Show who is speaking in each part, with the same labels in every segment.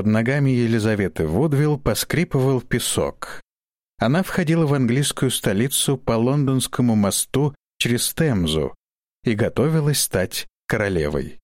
Speaker 1: Под ногами Елизаветы Вудвилл поскрипывал песок. Она входила в английскую столицу по лондонскому мосту через Темзу и готовилась стать королевой.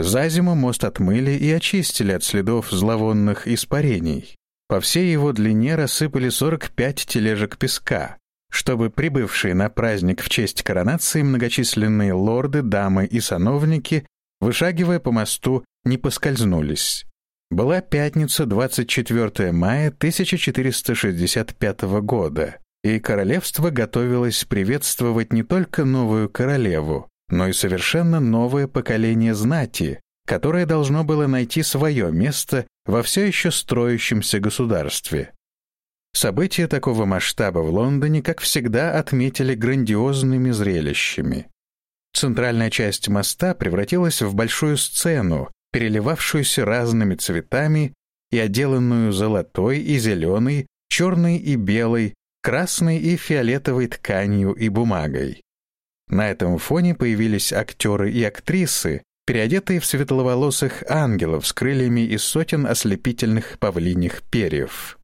Speaker 1: За зиму мост отмыли и очистили от следов зловонных испарений. По всей его длине рассыпали 45 тележек песка, чтобы прибывшие на праздник в честь коронации многочисленные лорды, дамы и сановники, вышагивая по мосту, не поскользнулись. Была пятница, 24 мая 1465 года, и королевство готовилось приветствовать не только новую королеву, но и совершенно новое поколение знати, которое должно было найти свое место во все еще строящемся государстве. События такого масштаба в Лондоне, как всегда, отметили грандиозными зрелищами. Центральная часть моста превратилась в большую сцену, переливавшуюся разными цветами и отделанную золотой и зеленой, черной и белой, красной и фиолетовой тканью и бумагой. На этом фоне появились актеры и актрисы, переодетые в светловолосых ангелов с крыльями из сотен ослепительных павлиньих перьев.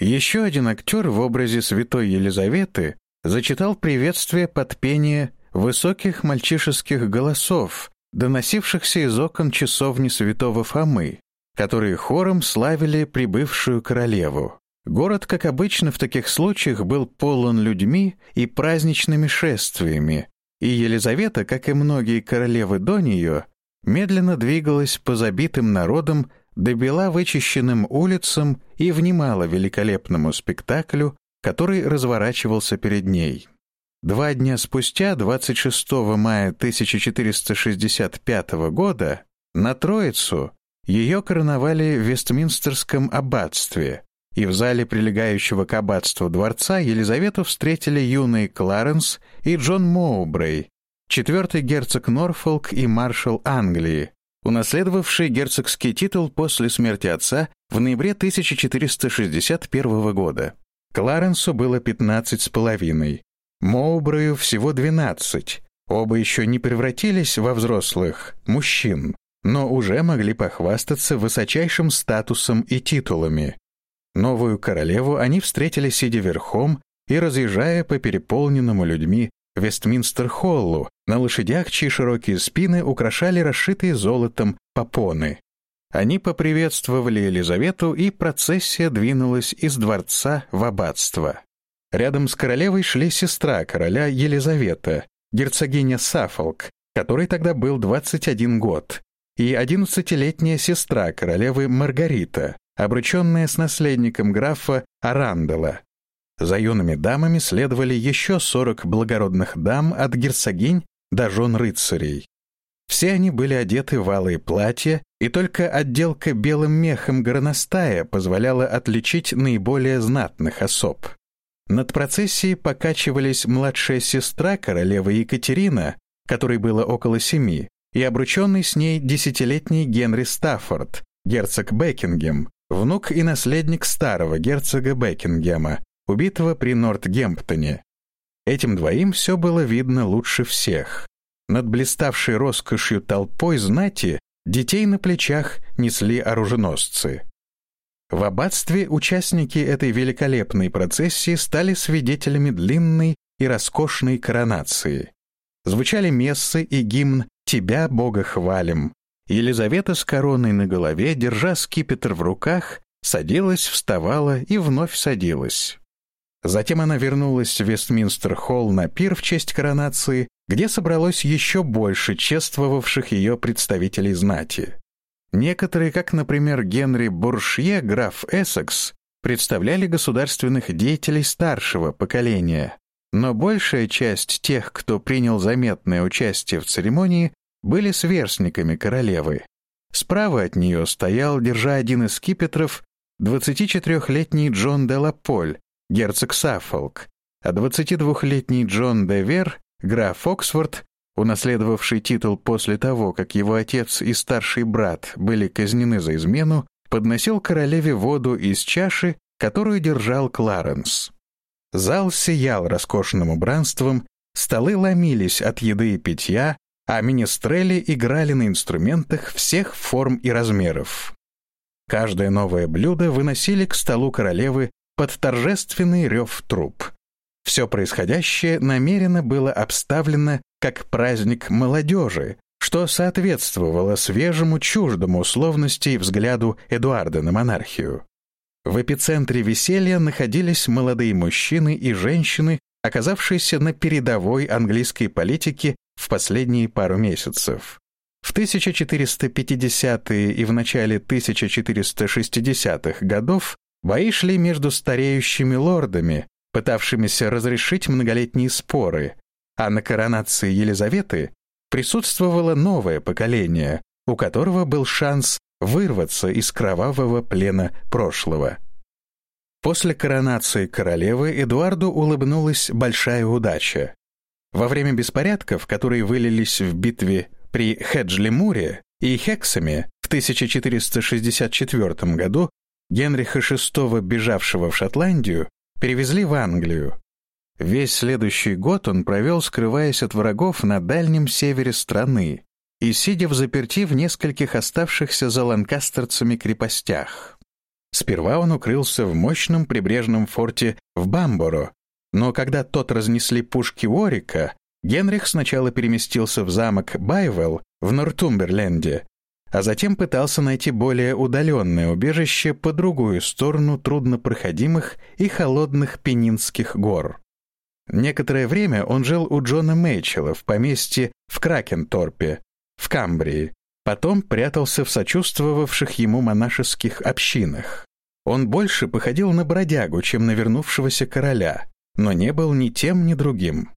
Speaker 1: Еще один актер в образе святой Елизаветы зачитал приветствие под пение высоких мальчишеских голосов, доносившихся из окон часовни святого Фомы, которые хором славили прибывшую королеву. Город, как обычно в таких случаях, был полон людьми и праздничными шествиями, и Елизавета, как и многие королевы до нее, медленно двигалась по забитым народам до бела вычищенным улицам и внимала великолепному спектаклю, который разворачивался перед ней. Два дня спустя, 26 мая 1465 года, на Троицу ее короновали в Вестминстерском аббатстве, и в зале прилегающего к аббатству дворца Елизавету встретили юный Кларенс и Джон Моубрей, четвертый герцог Норфолк и маршал Англии, унаследовавший герцогский титул после смерти отца в ноябре 1461 года. Кларенсу было 15 с половиной, Моубрею всего 12. Оба еще не превратились во взрослых мужчин, но уже могли похвастаться высочайшим статусом и титулами. Новую королеву они встретили сидя верхом и разъезжая по переполненному людьми Вестминстер-холлу на лошадях, чьи широкие спины украшали расшитые золотом попоны. Они поприветствовали Елизавету, и процессия двинулась из дворца в аббатство. Рядом с королевой шли сестра короля Елизавета, герцогиня Саффолк, которой тогда был 21 год, и 11-летняя сестра королевы Маргарита, обрученная с наследником графа Арандела. За юными дамами следовали еще 40 благородных дам от герцогинь до жен рыцарей. Все они были одеты в алые платья, и только отделка белым мехом горностая позволяла отличить наиболее знатных особ. Над процессией покачивались младшая сестра королевы Екатерина, которой было около семи, и обрученный с ней десятилетний Генри Стаффорд, герцог Бекингем, внук и наследник старого герцога Бекингема, убитого при Нортгемптоне. Этим двоим все было видно лучше всех. Над блиставшей роскошью толпой знати детей на плечах несли оруженосцы. В аббатстве участники этой великолепной процессии стали свидетелями длинной и роскошной коронации. Звучали мессы и гимн «Тебя, Бога, хвалим». Елизавета с короной на голове, держа скипетр в руках, садилась, вставала и вновь садилась. Затем она вернулась в Вестминстер-холл на пир в честь коронации, где собралось еще больше чествовавших ее представителей знати. Некоторые, как, например, Генри Буршье, граф Эссекс, представляли государственных деятелей старшего поколения, но большая часть тех, кто принял заметное участие в церемонии, были сверстниками королевы. Справа от нее стоял, держа один из скипетров, 24-летний Джон де Лаполь, герцог Саффолк, а 22-летний Джон де Вер, граф Оксфорд, унаследовавший титул после того, как его отец и старший брат были казнены за измену, подносил королеве воду из чаши, которую держал Кларенс. Зал сиял роскошным убранством, столы ломились от еды и питья, а министрели играли на инструментах всех форм и размеров. Каждое новое блюдо выносили к столу королевы под торжественный рев труп. Все происходящее намеренно было обставлено как праздник молодежи, что соответствовало свежему, чуждому условности взгляду Эдуарда на монархию. В эпицентре веселья находились молодые мужчины и женщины, оказавшиеся на передовой английской политике в последние пару месяцев. В 1450-е и в начале 1460-х годов бои шли между стареющими лордами, пытавшимися разрешить многолетние споры, а на коронации Елизаветы присутствовало новое поколение, у которого был шанс вырваться из кровавого плена прошлого. После коронации королевы Эдуарду улыбнулась большая удача. Во время беспорядков, которые вылились в битве при Хеджли-Муре и Хексаме в 1464 году, Генриха VI, бежавшего в Шотландию, перевезли в Англию. Весь следующий год он провел, скрываясь от врагов на дальнем севере страны и сидя в заперти в нескольких оставшихся за ланкастерцами крепостях. Сперва он укрылся в мощном прибрежном форте в Бамборо, но когда тот разнесли пушки Уорика, Генрих сначала переместился в замок Байвелл в Нортумберленде, а затем пытался найти более удаленное убежище по другую сторону труднопроходимых и холодных Пенинских гор. Некоторое время он жил у Джона Мейчела в поместье в Кракенторпе, в Камбрии, потом прятался в сочувствовавших ему монашеских общинах. Он больше походил на бродягу, чем на вернувшегося короля, но не был ни тем, ни другим.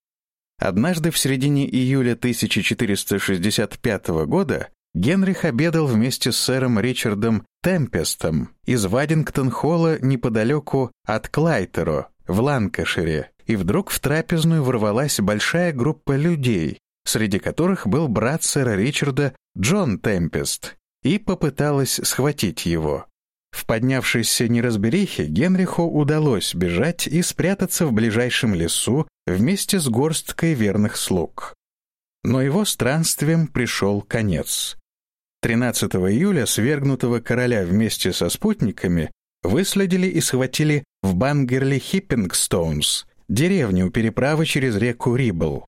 Speaker 1: Однажды в середине июля 1465 года Генрих обедал вместе с сэром Ричардом Темпестом из Вадингтон-холла неподалеку от Клайтеро в Ланкашире, и вдруг в трапезную ворвалась большая группа людей, среди которых был брат сэра Ричарда Джон Темпест, и попыталась схватить его. В поднявшейся неразберихе Генриху удалось бежать и спрятаться в ближайшем лесу вместе с горсткой верных слуг. Но его странствиям пришел конец. 13 июля свергнутого короля вместе со спутниками выследили и схватили в Бангерли-Хиппингстоунс, деревню у переправы через реку Рибл.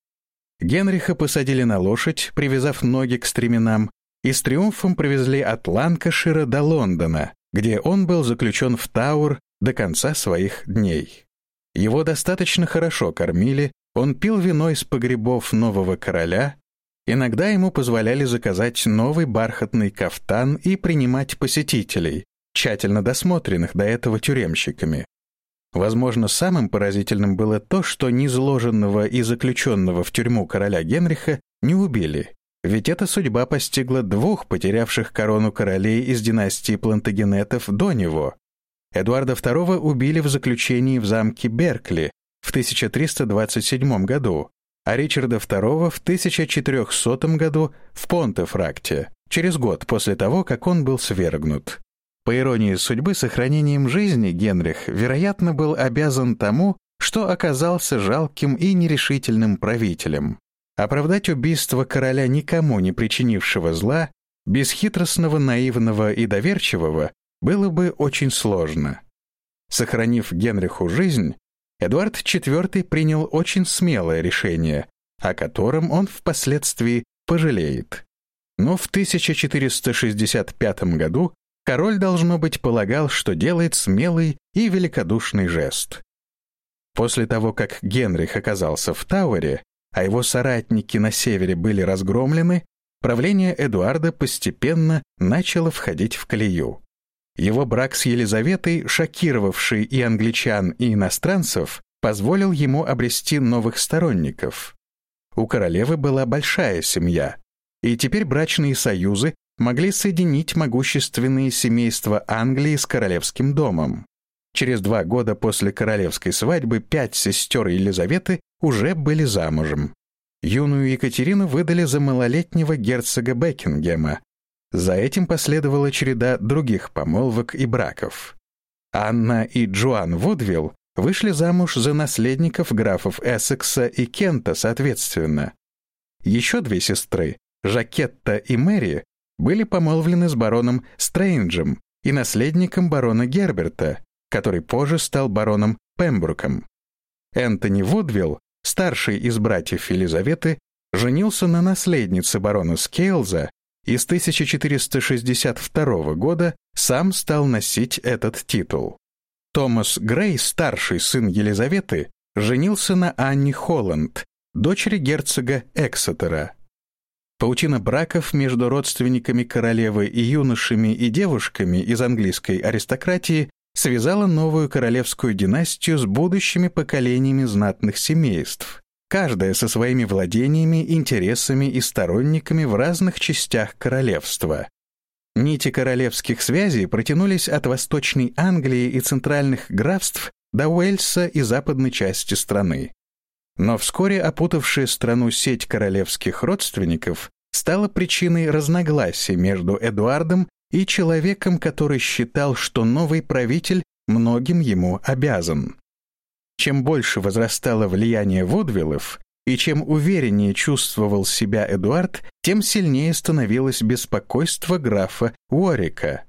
Speaker 1: Генриха посадили на лошадь, привязав ноги к стременам, и с триумфом привезли от Ланкашира до Лондона, где он был заключен в Тауэр до конца своих дней. Его достаточно хорошо кормили, он пил вино из погребов нового короля, иногда ему позволяли заказать новый бархатный кафтан и принимать посетителей, тщательно досмотренных до этого тюремщиками. Возможно, самым поразительным было то, что низложенного и заключенного в тюрьму короля Генриха не убили, ведь эта судьба постигла двух потерявших корону королей из династии Плантагенетов до него. Эдуарда II убили в заключении в замке Беркли в 1327 году, а Ричарда II в 1400 году в Понтефракте, через год после того, как он был свергнут. По иронии судьбы, сохранением жизни Генрих, вероятно, был обязан тому, что оказался жалким и нерешительным правителем. Оправдать убийство короля никому не причинившего зла, бесхитростного, наивного и доверчивого, было бы очень сложно. Сохранив Генриху жизнь, Эдуард IV принял очень смелое решение, о котором он впоследствии пожалеет. Но в 1465 году Король, должно быть, полагал, что делает смелый и великодушный жест. После того, как Генрих оказался в Тауэре, а его соратники на севере были разгромлены, правление Эдуарда постепенно начало входить в колею. Его брак с Елизаветой, шокировавший и англичан, и иностранцев, позволил ему обрести новых сторонников. У королевы была большая семья, и теперь брачные союзы могли соединить могущественные семейства Англии с королевским домом. Через два года после королевской свадьбы пять сестер Елизаветы уже были замужем. Юную Екатерину выдали за малолетнего герцога Бекингема. За этим последовала череда других помолвок и браков. Анна и Джоан Вудвилл вышли замуж за наследников графов Эссекса и Кента, соответственно. Еще две сестры, Жакетта и Мэри, были помолвлены с бароном Стрэнджем, и наследником барона Герберта, который позже стал бароном Пембруком. Энтони Вудвилл, старший из братьев Елизаветы, женился на наследнице барона Скейлза и с 1462 года сам стал носить этот титул. Томас Грей, старший сын Елизаветы, женился на Анне Холланд, дочери герцога Эксетера. Паутина браков между родственниками королевы и юношами и девушками из английской аристократии связала новую королевскую династию с будущими поколениями знатных семейств, каждая со своими владениями, интересами и сторонниками в разных частях королевства. Нити королевских связей протянулись от Восточной Англии и центральных графств до Уэльса и западной части страны. Но вскоре опутавшая страну сеть королевских родственников стала причиной разногласий между Эдуардом и человеком, который считал, что новый правитель многим ему обязан. Чем больше возрастало влияние Вудвиллов, и чем увереннее чувствовал себя Эдуард, тем сильнее становилось беспокойство графа Уорика.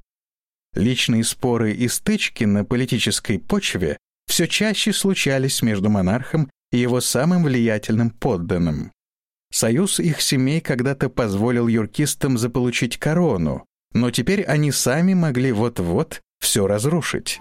Speaker 1: Личные споры и стычки на политической почве все чаще случались между монархом и его самым влиятельным подданным. Союз их семей когда-то позволил юркистам заполучить корону, но теперь они сами могли вот-вот все разрушить.